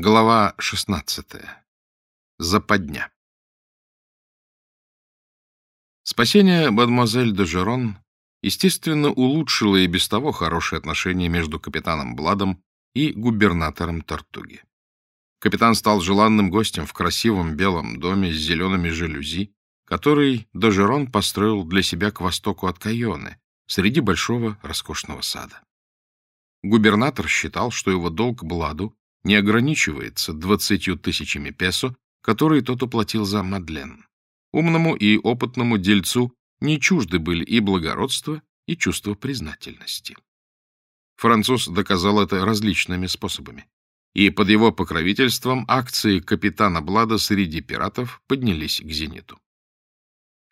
Глава 16. Западня. Спасение мадемуазель де Жерон, естественно, улучшило и без того хорошие отношения между капитаном Бладом и губернатором Тартуги. Капитан стал желанным гостем в красивом белом доме с зелеными жалюзи, который Дожерон построил для себя к востоку от Кайоны, среди большого роскошного сада. Губернатор считал, что его долг Бладу не ограничивается двадцатью тысячами песо, которые тот уплатил за Мадлен. Умному и опытному дельцу не чужды были и благородство, и чувство признательности. Француз доказал это различными способами. И под его покровительством акции капитана Блада среди пиратов поднялись к зениту.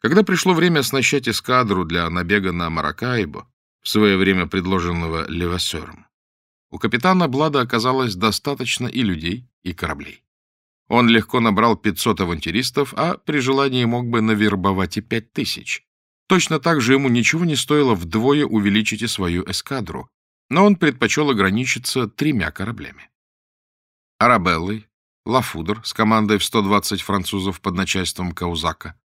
Когда пришло время оснащать эскадру для набега на Маракайбо, в свое время предложенного Левасером, у капитана Блада оказалось достаточно и людей, и кораблей. Он легко набрал 500 авантюристов, а при желании мог бы навербовать и 5000. Точно так же ему ничего не стоило вдвое увеличить и свою эскадру, но он предпочел ограничиться тремя кораблями. Арабеллой, Лафудр с командой в 120 французов под начальством Каузака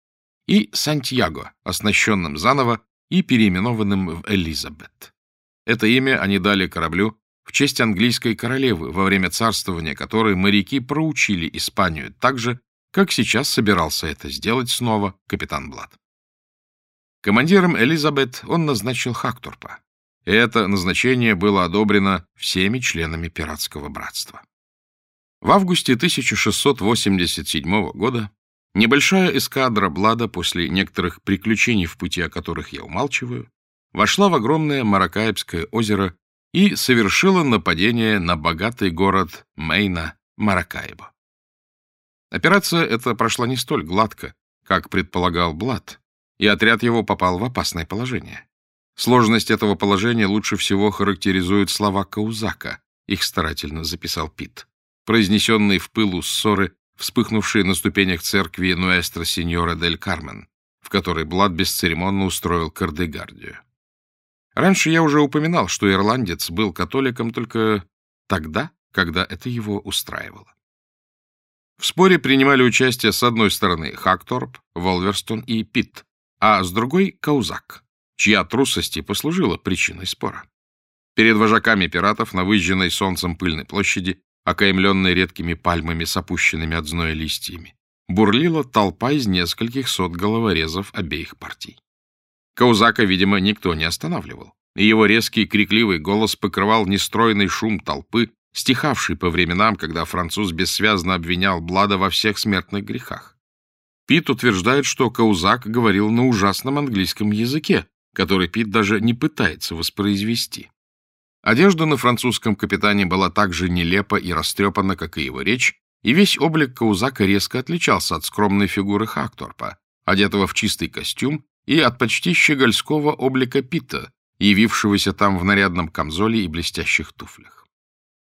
и Сантьяго, оснащенным заново и переименованным в Элизабет. Это имя они дали кораблю в честь английской королевы, во время царствования которой моряки проучили Испанию так же, как сейчас собирался это сделать снова капитан Блад. Командиром Элизабет он назначил Хактурпа, и это назначение было одобрено всеми членами пиратского братства. В августе 1687 года небольшая эскадра Блада после некоторых приключений в пути, о которых я умалчиваю, вошла в огромное Маракаебское озеро и совершила нападение на богатый город Мейна Маракайбо. Операция эта прошла не столь гладко, как предполагал Блад, и отряд его попал в опасное положение. Сложность этого положения лучше всего характеризуют слова Каузака, их старательно записал Пит, произнесенные в пылу ссоры, вспыхнувшие на ступенях церкви Нуэстро Синьора дель Кармен, в которой Блад бесцеремонно устроил кардегардию. Раньше я уже упоминал, что ирландец был католиком только тогда, когда это его устраивало. В споре принимали участие с одной стороны Хакторп, Волверстон и Питт, а с другой — Каузак, чья трусость и послужила причиной спора. Перед вожаками пиратов на выжженной солнцем пыльной площади, окаймленной редкими пальмами с опущенными от зноя листьями, бурлила толпа из нескольких сот головорезов обеих партий. Каузака, видимо, никто не останавливал, и его резкий крикливый голос покрывал нестройный шум толпы, стихавший по временам, когда француз бессвязно обвинял Блада во всех смертных грехах. Пит утверждает, что Каузак говорил на ужасном английском языке, который Пит даже не пытается воспроизвести. Одежда на французском капитане была так же нелепа и растрепана, как и его речь, и весь облик Каузака резко отличался от скромной фигуры Хакторпа, одетого в чистый костюм и от почти щегольского облика Пита, явившегося там в нарядном камзоле и блестящих туфлях.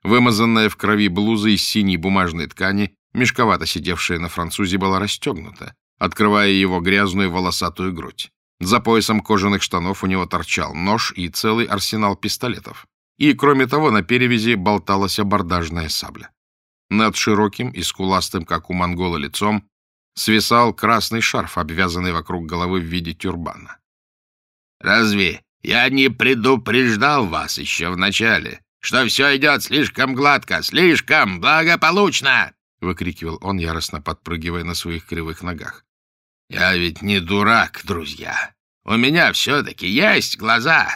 Вымазанная в крови блуза из синей бумажной ткани, мешковато сидевшая на французе, была расстегнута, открывая его грязную волосатую грудь. За поясом кожаных штанов у него торчал нож и целый арсенал пистолетов. И, кроме того, на перевязи болталась абордажная сабля. Над широким и скуластым, как у монгола, лицом свисал красный шарф, обвязанный вокруг головы в виде тюрбана. «Разве я не предупреждал вас еще вначале, что все идет слишком гладко, слишком благополучно?» — выкрикивал он, яростно подпрыгивая на своих кривых ногах. «Я ведь не дурак, друзья. У меня все-таки есть глаза.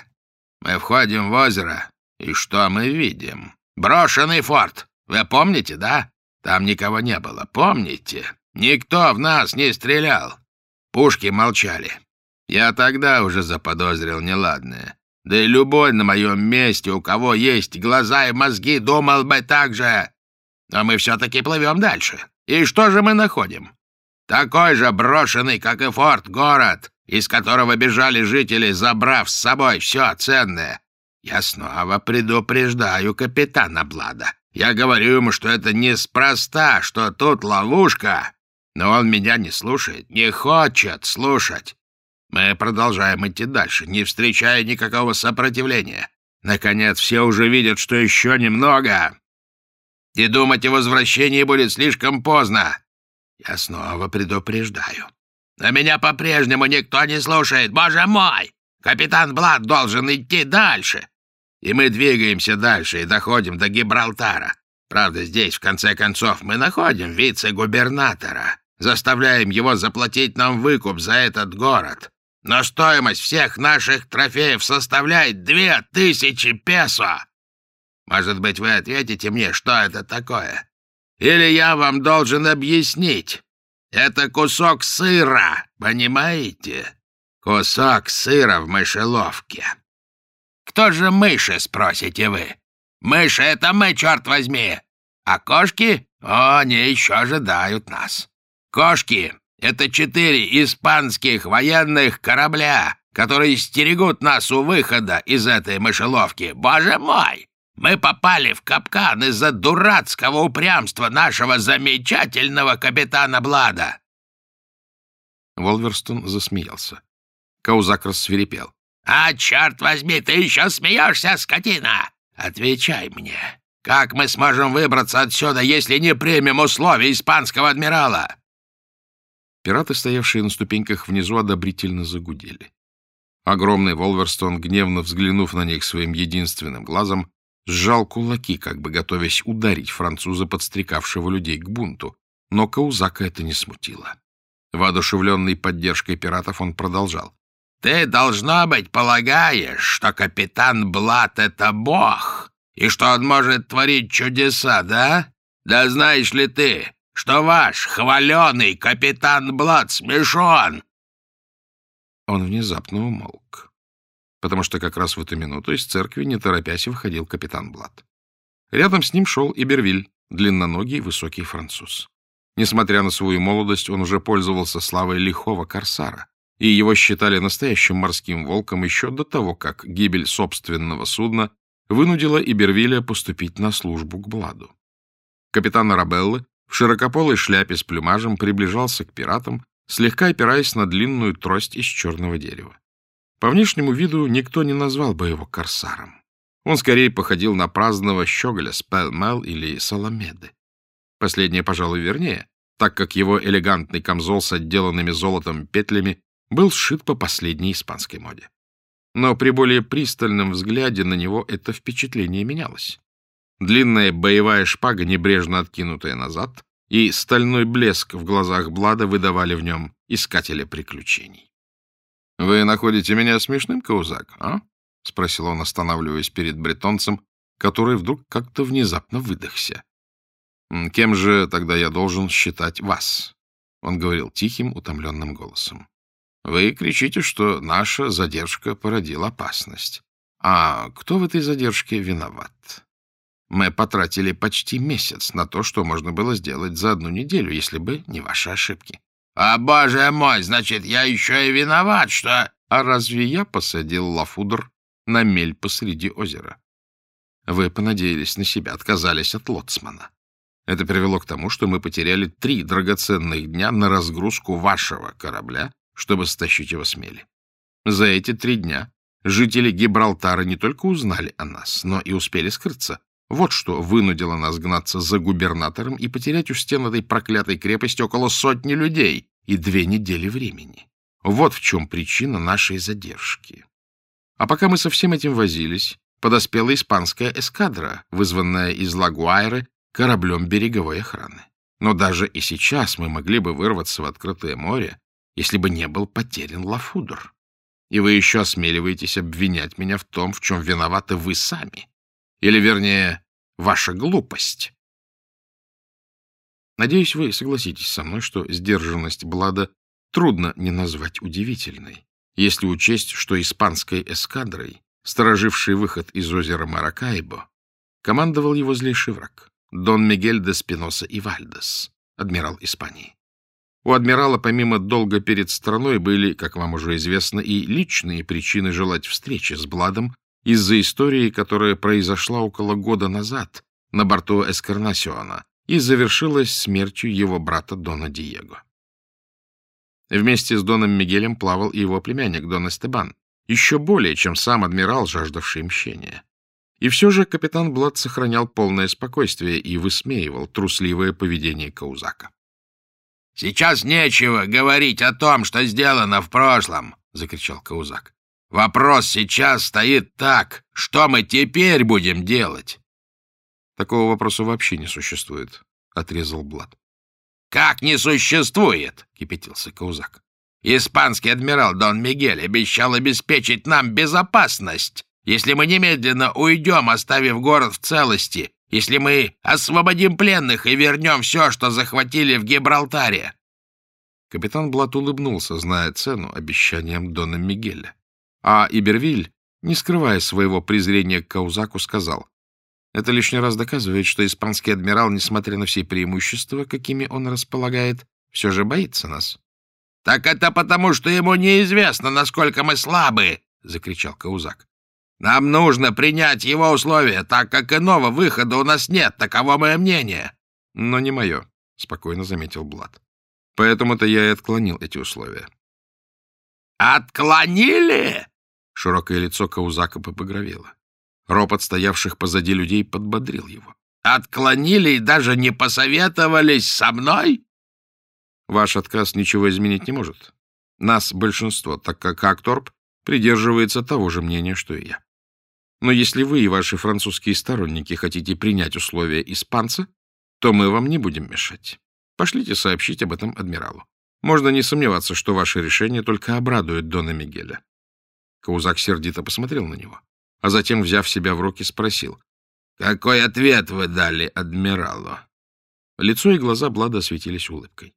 Мы входим в озеро, и что мы видим? Брошенный форт. Вы помните, да? Там никого не было. Помните? Никто в нас не стрелял. Пушки молчали. Я тогда уже заподозрил неладное. Да и любой на моем месте, у кого есть глаза и мозги, думал бы так же. Но мы все-таки плывем дальше. И что же мы находим? Такой же брошенный, как и форт, город, из которого бежали жители, забрав с собой все ценное. Я снова предупреждаю капитана Блада. Я говорю ему, что это неспроста, что тут ловушка, но он меня не слушает, не хочет слушать. Мы продолжаем идти дальше, не встречая никакого сопротивления. Наконец, все уже видят, что еще немного. И думать о возвращении будет слишком поздно. Я снова предупреждаю. Но меня по-прежнему никто не слушает. Боже мой! Капитан Блад должен идти дальше. И мы двигаемся дальше и доходим до Гибралтара. Правда, здесь, в конце концов, мы находим вице-губернатора, заставляем его заплатить нам выкуп за этот город. Но стоимость всех наших трофеев составляет две тысячи песо. Может быть, вы ответите мне, что это такое? Или я вам должен объяснить? Это кусок сыра, понимаете? Кусок сыра в мышеловке. Кто же мыши, спросите вы? Мыши — это мы, черт возьми. А кошки? О, они еще ожидают нас. Кошки — это четыре испанских военных корабля, которые стерегут нас у выхода из этой мышеловки. Боже мой! Мы попали в капкан из-за дурацкого упрямства нашего замечательного капитана Блада. Волверстон засмеялся. Каузак рассверепел. — А, черт возьми, ты еще смеешься, скотина! Отвечай мне, как мы сможем выбраться отсюда, если не примем условия испанского адмирала? Пираты, стоявшие на ступеньках внизу, одобрительно загудели. Огромный Волверстон, гневно взглянув на них своим единственным глазом, сжал кулаки, как бы готовясь ударить француза, подстрекавшего людей к бунту. Но Каузака это не смутило. Воодушевленный поддержкой пиратов он продолжал. «Ты, должно быть, полагаешь, что капитан Блат — это бог, и что он может творить чудеса, да? Да знаешь ли ты, что ваш хваленый капитан Блат смешон?» Он внезапно умолк потому что как раз в эту минуту из церкви, не торопясь, выходил капитан Блад. Рядом с ним шел Ибервиль, длинноногий высокий француз. Несмотря на свою молодость, он уже пользовался славой лихого корсара, и его считали настоящим морским волком еще до того, как гибель собственного судна вынудила Ибервиля поступить на службу к Бладу. Капитан Арабеллы в широкополой шляпе с плюмажем приближался к пиратам, слегка опираясь на длинную трость из черного дерева. По внешнему виду никто не назвал бы его корсаром. Он скорее походил на праздного щеголя с Пэлмел или Соломеды. Последнее, пожалуй, вернее, так как его элегантный камзол с отделанными золотом петлями был сшит по последней испанской моде. Но при более пристальном взгляде на него это впечатление менялось. Длинная боевая шпага, небрежно откинутая назад, и стальной блеск в глазах Блада выдавали в нем искателя приключений. — Вы находите меня смешным, Каузак, а? — спросил он, останавливаясь перед бретонцем, который вдруг как-то внезапно выдохся. — Кем же тогда я должен считать вас? — он говорил тихим, утомленным голосом. — Вы кричите, что наша задержка породила опасность. А кто в этой задержке виноват? Мы потратили почти месяц на то, что можно было сделать за одну неделю, если бы не ваши ошибки. «А, боже мой, значит, я еще и виноват, что...» «А разве я посадил Лафудр на мель посреди озера?» Вы понадеялись на себя, отказались от лоцмана. Это привело к тому, что мы потеряли три драгоценных дня на разгрузку вашего корабля, чтобы стащить его с мели. За эти три дня жители Гибралтара не только узнали о нас, но и успели скрыться. Вот что вынудило нас гнаться за губернатором и потерять у стен этой проклятой крепости около сотни людей и две недели времени. Вот в чем причина нашей задержки. А пока мы со всем этим возились, подоспела испанская эскадра, вызванная из Лагуайры кораблем береговой охраны. Но даже и сейчас мы могли бы вырваться в открытое море, если бы не был потерян Лафудр. И вы еще осмеливаетесь обвинять меня в том, в чем виноваты вы сами. Или, вернее, ваша глупость. Надеюсь, вы согласитесь со мной, что сдержанность Блада трудно не назвать удивительной, если учесть, что испанской эскадрой, стороживший выход из озера Маракайбо, командовал его злейший враг, Дон Мигель де Спиноса и Вальдес, адмирал Испании. У адмирала помимо долга перед страной были, как вам уже известно, и личные причины желать встречи с Бладом из-за истории, которая произошла около года назад на борту Эскарнасиона и завершилась смертью его брата Дона Диего. Вместе с Доном Мигелем плавал и его племянник Дон Эстебан, еще более, чем сам адмирал, жаждавший мщения. И все же капитан Блад сохранял полное спокойствие и высмеивал трусливое поведение Каузака. — Сейчас нечего говорить о том, что сделано в прошлом, — закричал Каузак. — Вопрос сейчас стоит так, что мы теперь будем делать? — Такого вопроса вообще не существует, — отрезал Блад. — Как не существует? — кипятился Каузак. — Испанский адмирал Дон Мигель обещал обеспечить нам безопасность если мы немедленно уйдем, оставив город в целости, если мы освободим пленных и вернем все, что захватили в Гибралтаре. Капитан Блат улыбнулся, зная цену обещаниям Дона Мигеля. А Ибервиль, не скрывая своего презрения к Каузаку, сказал, «Это лишний раз доказывает, что испанский адмирал, несмотря на все преимущества, какими он располагает, все же боится нас». «Так это потому, что ему неизвестно, насколько мы слабы!» — закричал Каузак. Нам нужно принять его условия, так как иного выхода у нас нет, таково мое мнение. — Но не мое, — спокойно заметил Блад. — Поэтому-то я и отклонил эти условия. — Отклонили? Широкое лицо Каузака побагровело. Ропот стоявших позади людей подбодрил его. — Отклонили и даже не посоветовались со мной? — Ваш отказ ничего изменить не может. Нас большинство, так как Акторп придерживается того же мнения, что и я. Но если вы и ваши французские сторонники хотите принять условия испанца, то мы вам не будем мешать. Пошлите сообщить об этом адмиралу. Можно не сомневаться, что ваше решение только обрадует Дона Мигеля. Каузак сердито посмотрел на него, а затем, взяв себя в руки, спросил. — Какой ответ вы дали адмиралу? Лицо и глаза Блада осветились улыбкой.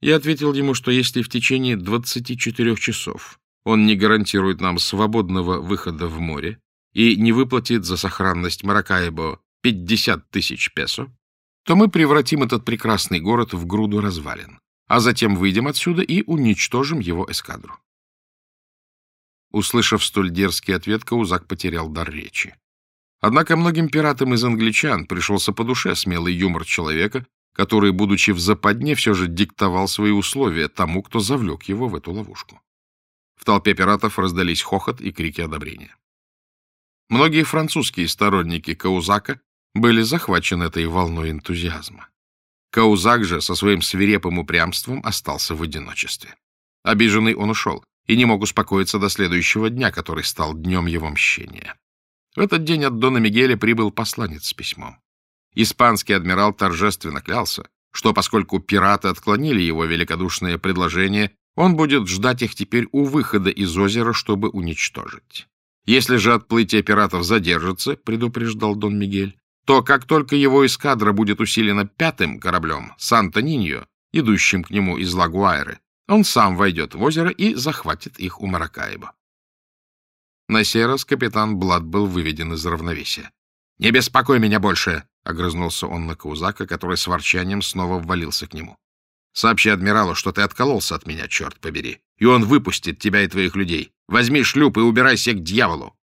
Я ответил ему, что если в течение 24 часов он не гарантирует нам свободного выхода в море, и не выплатит за сохранность Маракайбо 50 тысяч песо, то мы превратим этот прекрасный город в груду развалин, а затем выйдем отсюда и уничтожим его эскадру. Услышав столь дерзкий ответ, Каузак потерял дар речи. Однако многим пиратам из англичан пришелся по душе смелый юмор человека, который, будучи в западне, все же диктовал свои условия тому, кто завлек его в эту ловушку. В толпе пиратов раздались хохот и крики одобрения. Многие французские сторонники Каузака были захвачены этой волной энтузиазма. Каузак же со своим свирепым упрямством остался в одиночестве. Обиженный он ушел и не мог успокоиться до следующего дня, который стал днем его мщения. В этот день от Дона Мигеля прибыл посланец с письмом. Испанский адмирал торжественно клялся, что поскольку пираты отклонили его великодушное предложение, он будет ждать их теперь у выхода из озера, чтобы уничтожить. Если же отплытие пиратов задержится, предупреждал Дон Мигель, то как только его эскадра будет усилена пятым кораблем Санта-Ниньо, идущим к нему из Лагуайры, он сам войдет в озеро и захватит их у Маракаеба. На сей раз капитан Блад был выведен из равновесия. — Не беспокой меня больше! — огрызнулся он на Каузака, который с ворчанием снова ввалился к нему. — Сообщи адмиралу, что ты откололся от меня, черт побери, и он выпустит тебя и твоих людей. Возьми шлюп и убирайся к дьяволу.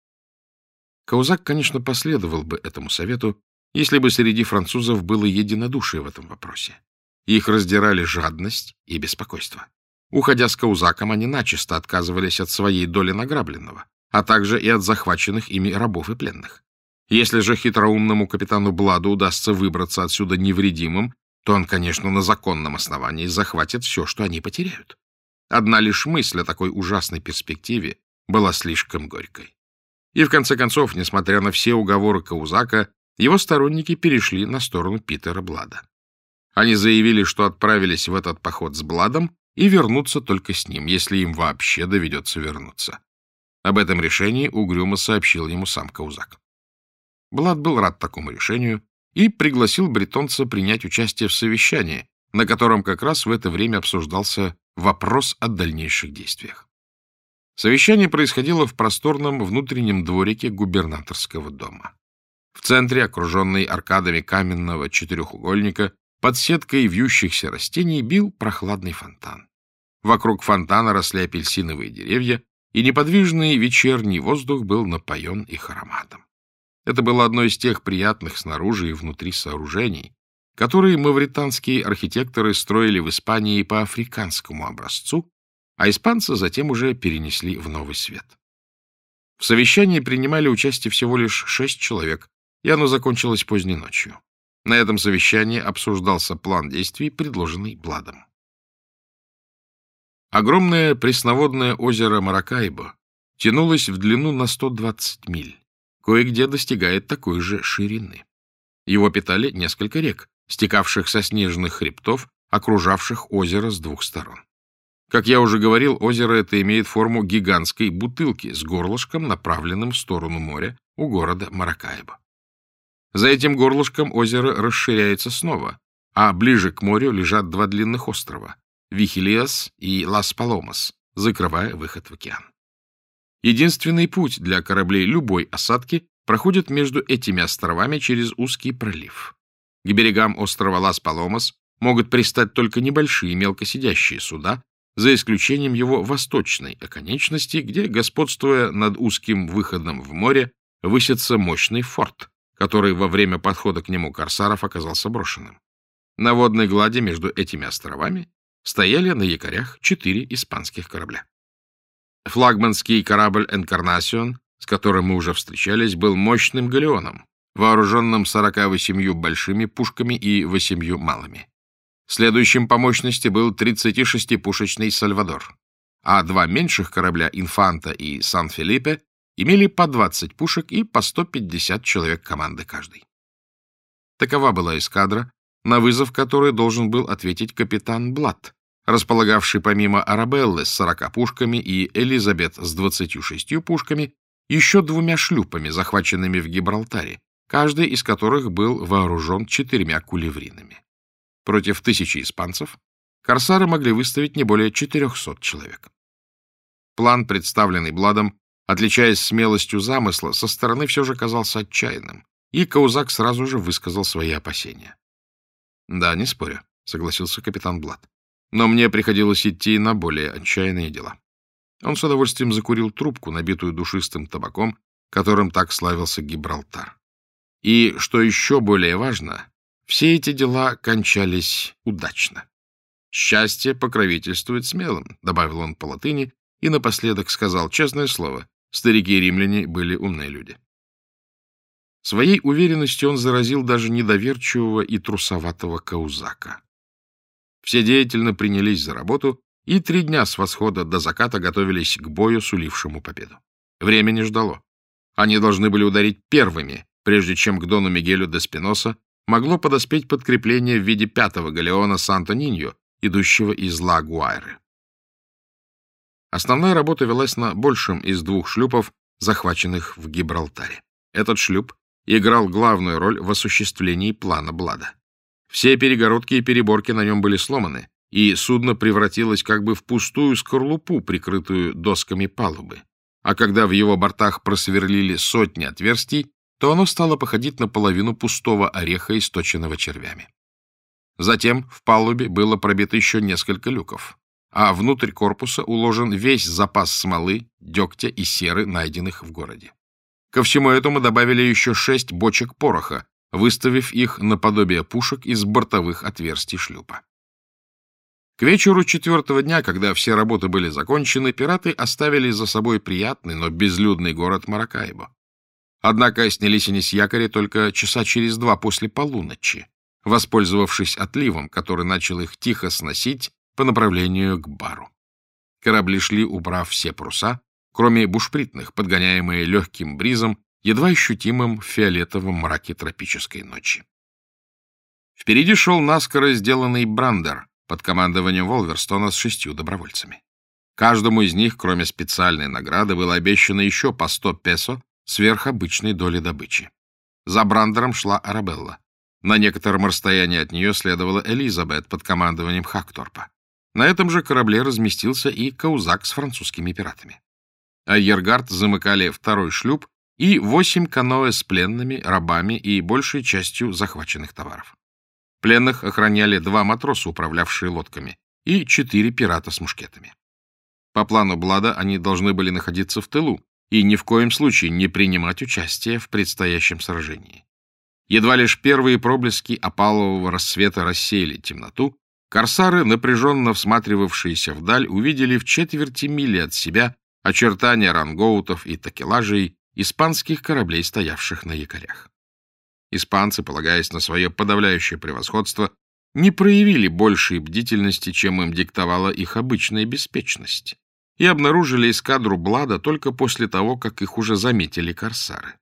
Каузак, конечно, последовал бы этому совету, если бы среди французов было единодушие в этом вопросе. Их раздирали жадность и беспокойство. Уходя с Каузаком, они начисто отказывались от своей доли награбленного, а также и от захваченных ими рабов и пленных. Если же хитроумному капитану Бладу удастся выбраться отсюда невредимым, то он, конечно, на законном основании захватит все, что они потеряют. Одна лишь мысль о такой ужасной перспективе была слишком горькой. И в конце концов, несмотря на все уговоры Каузака, его сторонники перешли на сторону Питера Блада. Они заявили, что отправились в этот поход с Бладом и вернутся только с ним, если им вообще доведется вернуться. Об этом решении угрюмо сообщил ему сам Каузак. Блад был рад такому решению и пригласил бретонца принять участие в совещании, на котором как раз в это время обсуждался вопрос о дальнейших действиях. Совещание происходило в просторном внутреннем дворике губернаторского дома. В центре, окруженный аркадами каменного четырехугольника, под сеткой вьющихся растений бил прохладный фонтан. Вокруг фонтана росли апельсиновые деревья, и неподвижный вечерний воздух был напоен их ароматом. Это было одно из тех приятных снаружи и внутри сооружений, которые мавританские архитекторы строили в Испании по африканскому образцу, а испанцы затем уже перенесли в Новый Свет. В совещании принимали участие всего лишь шесть человек, и оно закончилось поздней ночью. На этом совещании обсуждался план действий, предложенный Бладом. Огромное пресноводное озеро Маракайбо тянулось в длину на 120 миль, кое-где достигает такой же ширины. Его питали несколько рек, стекавших со снежных хребтов, окружавших озеро с двух сторон. Как я уже говорил, озеро это имеет форму гигантской бутылки с горлышком, направленным в сторону моря у города Маракайбо. За этим горлышком озеро расширяется снова, а ближе к морю лежат два длинных острова — Вихилиас и Лас-Паломас, закрывая выход в океан. Единственный путь для кораблей любой осадки проходит между этими островами через узкий пролив. К берегам острова Лас-Паломас могут пристать только небольшие мелкосидящие суда, за исключением его восточной оконечности, где, господствуя над узким выходом в море, высится мощный форт, который во время подхода к нему корсаров оказался брошенным. На водной глади между этими островами стояли на якорях четыре испанских корабля. Флагманский корабль «Энкарнасион», с которым мы уже встречались, был мощным галеоном, вооруженным 48 большими пушками и 8 малыми. Следующим по мощности был 36-пушечный «Сальвадор», а два меньших корабля «Инфанта» и «Сан-Филиппе» имели по 20 пушек и по 150 человек команды каждый. Такова была эскадра, на вызов которой должен был ответить капитан Блатт, располагавший помимо Арабеллы с 40 пушками и Элизабет с 26 пушками, еще двумя шлюпами, захваченными в Гибралтаре, каждый из которых был вооружен четырьмя кулевринами. Против тысячи испанцев корсары могли выставить не более 400 человек. План, представленный Бладом, отличаясь смелостью замысла, со стороны все же казался отчаянным, и Каузак сразу же высказал свои опасения. — Да, не спорю, — согласился капитан Блад. — Но мне приходилось идти на более отчаянные дела. Он с удовольствием закурил трубку, набитую душистым табаком, которым так славился Гибралтар. И, что еще более важно, все эти дела кончались удачно. «Счастье покровительствует смелым», — добавил он по латыни, и напоследок сказал честное слово, старики римляне были умные люди. Своей уверенностью он заразил даже недоверчивого и трусоватого Каузака. Все деятельно принялись за работу, и три дня с восхода до заката готовились к бою, сулившему победу. Время не ждало. Они должны были ударить первыми, прежде чем к Дону Мигелю де Спиноса могло подоспеть подкрепление в виде пятого галеона Санто-Ниньо, идущего из Ла-Гуайры. Основная работа велась на большем из двух шлюпов, захваченных в Гибралтаре. Этот шлюп играл главную роль в осуществлении плана Блада. Все перегородки и переборки на нем были сломаны, и судно превратилось как бы в пустую скорлупу, прикрытую досками палубы. А когда в его бортах просверлили сотни отверстий, то оно стало походить на половину пустого ореха, источенного червями. Затем в палубе было пробито еще несколько люков, а внутрь корпуса уложен весь запас смолы, дегтя и серы, найденных в городе. Ко всему этому добавили еще шесть бочек пороха, выставив их наподобие пушек из бортовых отверстий шлюпа. К вечеру четвертого дня, когда все работы были закончены, пираты оставили за собой приятный, но безлюдный город Маракайбо. Однако снялись они с якоря только часа через два после полуночи, воспользовавшись отливом, который начал их тихо сносить по направлению к бару. Корабли шли, убрав все паруса, кроме бушпритных, подгоняемые легким бризом, едва ощутимым в фиолетовом мраке тропической ночи. Впереди шел наскоро сделанный брандер под командованием Волверстона с шестью добровольцами. Каждому из них, кроме специальной награды, было обещано еще по сто песо сверх обычной доли добычи. За Брандером шла Арабелла. На некотором расстоянии от нее следовала Элизабет под командованием Хакторпа. На этом же корабле разместился и Каузак с французскими пиратами. А Ергард замыкали второй шлюп и восемь каноэ с пленными, рабами и большей частью захваченных товаров. Пленных охраняли два матроса, управлявшие лодками, и четыре пирата с мушкетами. По плану Блада они должны были находиться в тылу, и ни в коем случае не принимать участие в предстоящем сражении. Едва лишь первые проблески опалового рассвета рассеяли темноту, корсары, напряженно всматривавшиеся вдаль, увидели в четверти мили от себя очертания рангоутов и такелажей испанских кораблей, стоявших на якорях. Испанцы, полагаясь на свое подавляющее превосходство, не проявили большей бдительности, чем им диктовала их обычная беспечность, и обнаружили эскадру Блада только после того, как их уже заметили корсары.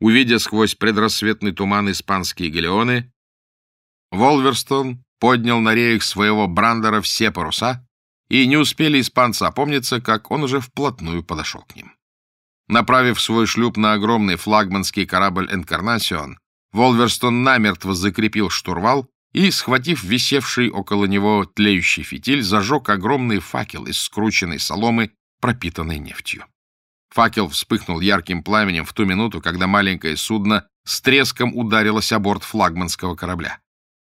Увидя сквозь предрассветный туман испанские галеоны, Волверстон поднял на реях своего брандера все паруса, и не успели испанцы опомниться, как он уже вплотную подошел к ним. Направив свой шлюп на огромный флагманский корабль «Энкарнасион», Волверстон намертво закрепил штурвал и, схватив висевший около него тлеющий фитиль, зажег огромный факел из скрученной соломы, пропитанной нефтью. Факел вспыхнул ярким пламенем в ту минуту, когда маленькое судно с треском ударилось о борт флагманского корабля.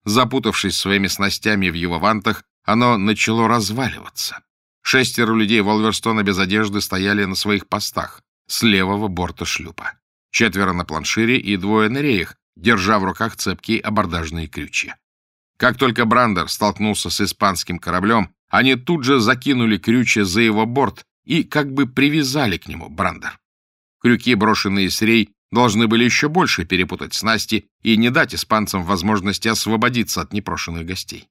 Запутавшись своими снастями в его вантах, оно начало разваливаться. Шестеро людей Волверстона без одежды стояли на своих постах с левого борта шлюпа. Четверо на планшире и двое на реях, держа в руках цепкие абордажные крючья. Как только Брандер столкнулся с испанским кораблем, они тут же закинули крючья за его борт и как бы привязали к нему Брандер. Крюки, брошенные с рей, должны были еще больше перепутать снасти и не дать испанцам возможности освободиться от непрошенных гостей.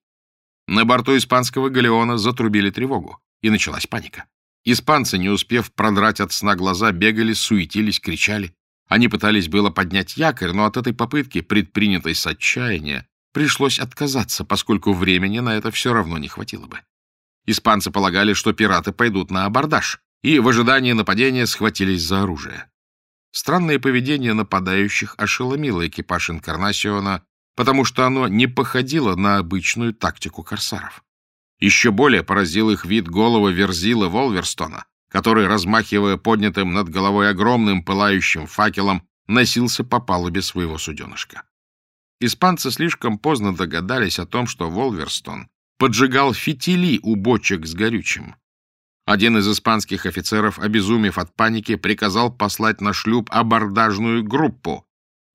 На борту испанского галеона затрубили тревогу, и началась паника. Испанцы, не успев продрать от сна глаза, бегали, суетились, кричали. Они пытались было поднять якорь, но от этой попытки, предпринятой с отчаяния, пришлось отказаться, поскольку времени на это все равно не хватило бы. Испанцы полагали, что пираты пойдут на абордаж, и в ожидании нападения схватились за оружие. Странное поведение нападающих ошеломило экипаж Инкарнасиона, потому что оно не походило на обычную тактику корсаров. Еще более поразил их вид голого верзила Волверстона, который, размахивая поднятым над головой огромным пылающим факелом, носился по палубе своего суденышка. Испанцы слишком поздно догадались о том, что Волверстон поджигал фитили у бочек с горючим. Один из испанских офицеров, обезумев от паники, приказал послать на шлюп абордажную группу,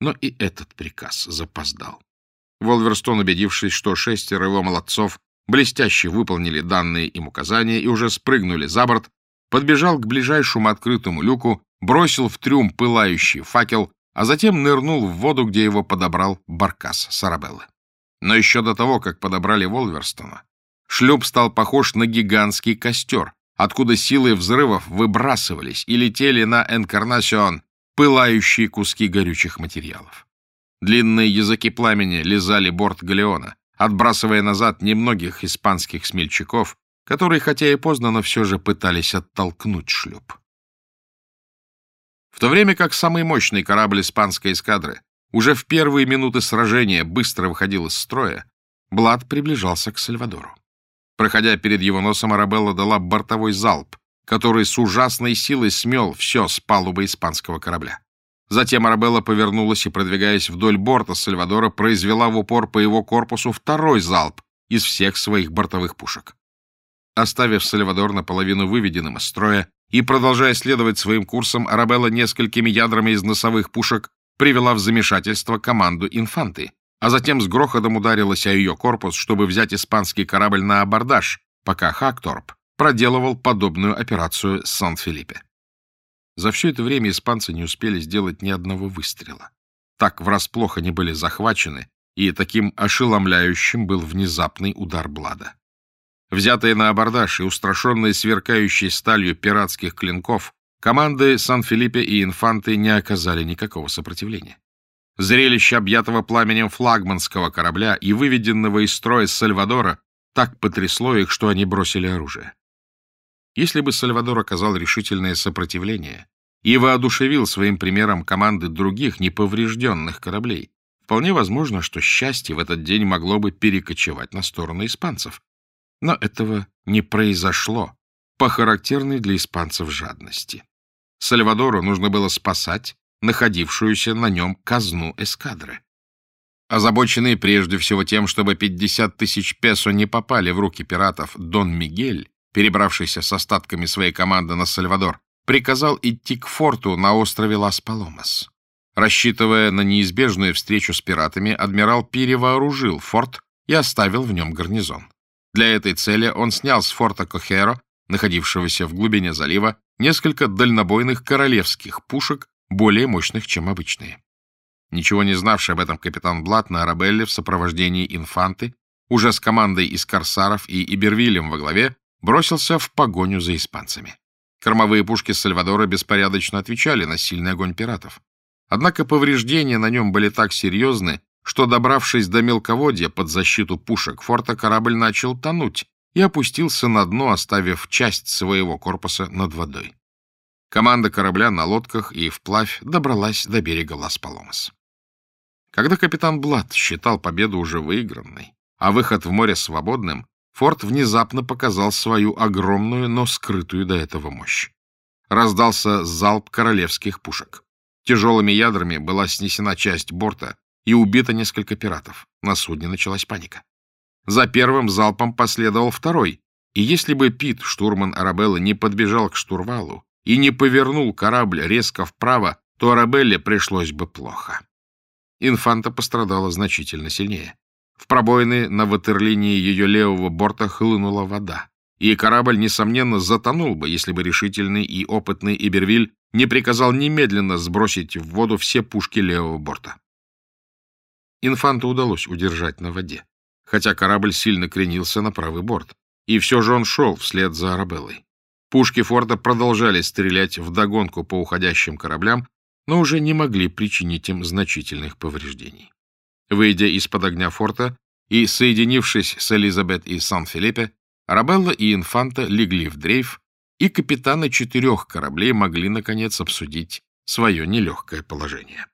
но и этот приказ запоздал. Волверстон, убедившись, что шестеро его молодцов блестяще выполнили данные им указания и уже спрыгнули за борт, подбежал к ближайшему открытому люку, бросил в трюм пылающий факел, а затем нырнул в воду, где его подобрал баркас Сарабеллы. Но еще до того, как подобрали Волверстона, шлюп стал похож на гигантский костер, откуда силы взрывов выбрасывались и летели на Энкарнасион пылающие куски горючих материалов. Длинные языки пламени лизали борт галеона, отбрасывая назад немногих испанских смельчаков, которые, хотя и поздно, но все же пытались оттолкнуть шлюп. В то время как самый мощный корабль испанской эскадры уже в первые минуты сражения быстро выходил из строя, Блад приближался к Сальвадору. Проходя перед его носом, Арабелла дала бортовой залп, который с ужасной силой смел все с палубы испанского корабля. Затем Арабелла повернулась и, продвигаясь вдоль борта Сальвадора, произвела в упор по его корпусу второй залп из всех своих бортовых пушек. Оставив Сальвадор наполовину выведенным из строя и продолжая следовать своим курсом, Арабелла несколькими ядрами из носовых пушек привела в замешательство команду инфанты, а затем с грохотом ударилась о ее корпус, чтобы взять испанский корабль на абордаж, пока Хакторп проделывал подобную операцию с Сан-Филиппе. За все это время испанцы не успели сделать ни одного выстрела. Так врасплох они были захвачены, и таким ошеломляющим был внезапный удар Блада. Взятые на абордаж и устрашенные сверкающей сталью пиратских клинков, команды Сан-Филиппе и Инфанты не оказали никакого сопротивления. Зрелище объятого пламенем флагманского корабля и выведенного из строя Сальвадора так потрясло их, что они бросили оружие. Если бы Сальвадор оказал решительное сопротивление и воодушевил своим примером команды других неповрежденных кораблей, вполне возможно, что счастье в этот день могло бы перекочевать на сторону испанцев. Но этого не произошло по характерной для испанцев жадности. Сальвадору нужно было спасать находившуюся на нем казну эскадры. Озабоченный прежде всего тем, чтобы 50 тысяч песо не попали в руки пиратов, Дон Мигель перебравшийся с остатками своей команды на Сальвадор, приказал идти к форту на острове Лас-Паломас. Рассчитывая на неизбежную встречу с пиратами, адмирал перевооружил форт и оставил в нем гарнизон. Для этой цели он снял с форта Кохеро находившегося в глубине залива, несколько дальнобойных королевских пушек, более мощных, чем обычные. Ничего не знавший об этом капитан Блат на Арабелле в сопровождении инфанты, уже с командой из корсаров и Ибервилем во главе, бросился в погоню за испанцами. Кормовые пушки Сальвадора беспорядочно отвечали на сильный огонь пиратов. Однако повреждения на нем были так серьезны, что, добравшись до мелководья под защиту пушек форта, корабль начал тонуть и опустился на дно, оставив часть своего корпуса над водой. Команда корабля на лодках и вплавь добралась до берега Лас-Паломас. Когда капитан Блад считал победу уже выигранной, а выход в море свободным, форт внезапно показал свою огромную, но скрытую до этого мощь. Раздался залп королевских пушек. Тяжелыми ядрами была снесена часть борта и убито несколько пиратов. На судне началась паника. За первым залпом последовал второй, и если бы Пит, штурман Арабеллы, не подбежал к штурвалу и не повернул корабль резко вправо, то Арабелле пришлось бы плохо. Инфанта пострадала значительно сильнее. В пробоины на ватерлинии ее левого борта хлынула вода, и корабль, несомненно, затонул бы, если бы решительный и опытный Ибервиль не приказал немедленно сбросить в воду все пушки левого борта. Инфанту удалось удержать на воде, хотя корабль сильно кренился на правый борт, и все же он шел вслед за Арабеллой. Пушки форта продолжали стрелять вдогонку по уходящим кораблям, но уже не могли причинить им значительных повреждений. Выйдя из-под огня форта и соединившись с Элизабет и Сан-Филиппе, Арабелла и Инфанта легли в дрейф, и капитаны четырех кораблей могли, наконец, обсудить свое нелегкое положение.